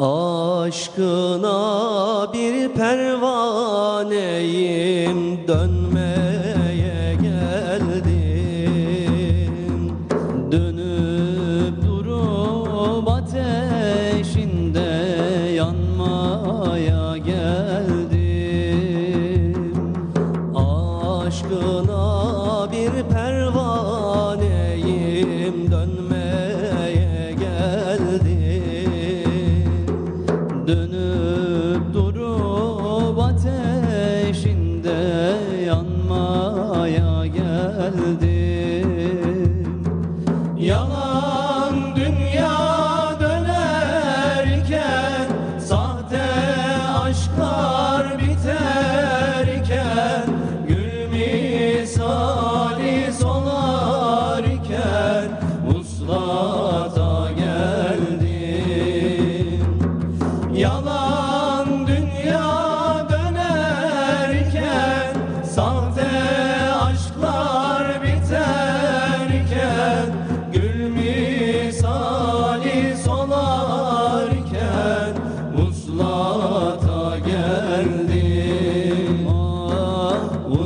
Aşkına bir pervaneyim dönmeye geldim. Dönüp durup ateşinde yanmaya geldim. Aşkına bir pervaneyim Yalan dünya dönerken Sahte aşklar biterken Gül misali solarken Vuslata geldim. Yalan dünya dönerken Sahte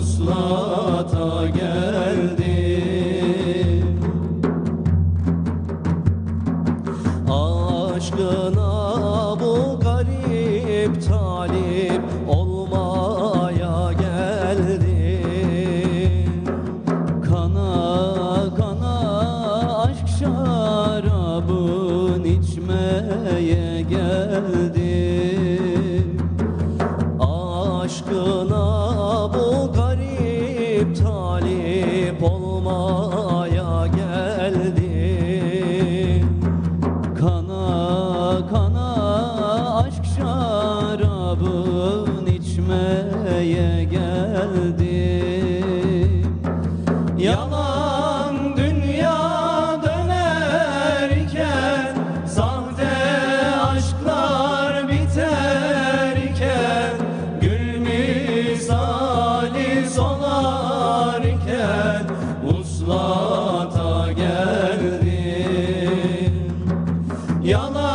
vuslata geldim Aşkına bu garip talip olmaya geldim Kana kana aşk şarabın içmeye geldim olmaya geldim Kana kana aşk şarabın içmeye geldim Yalan vuslata geldim Yalan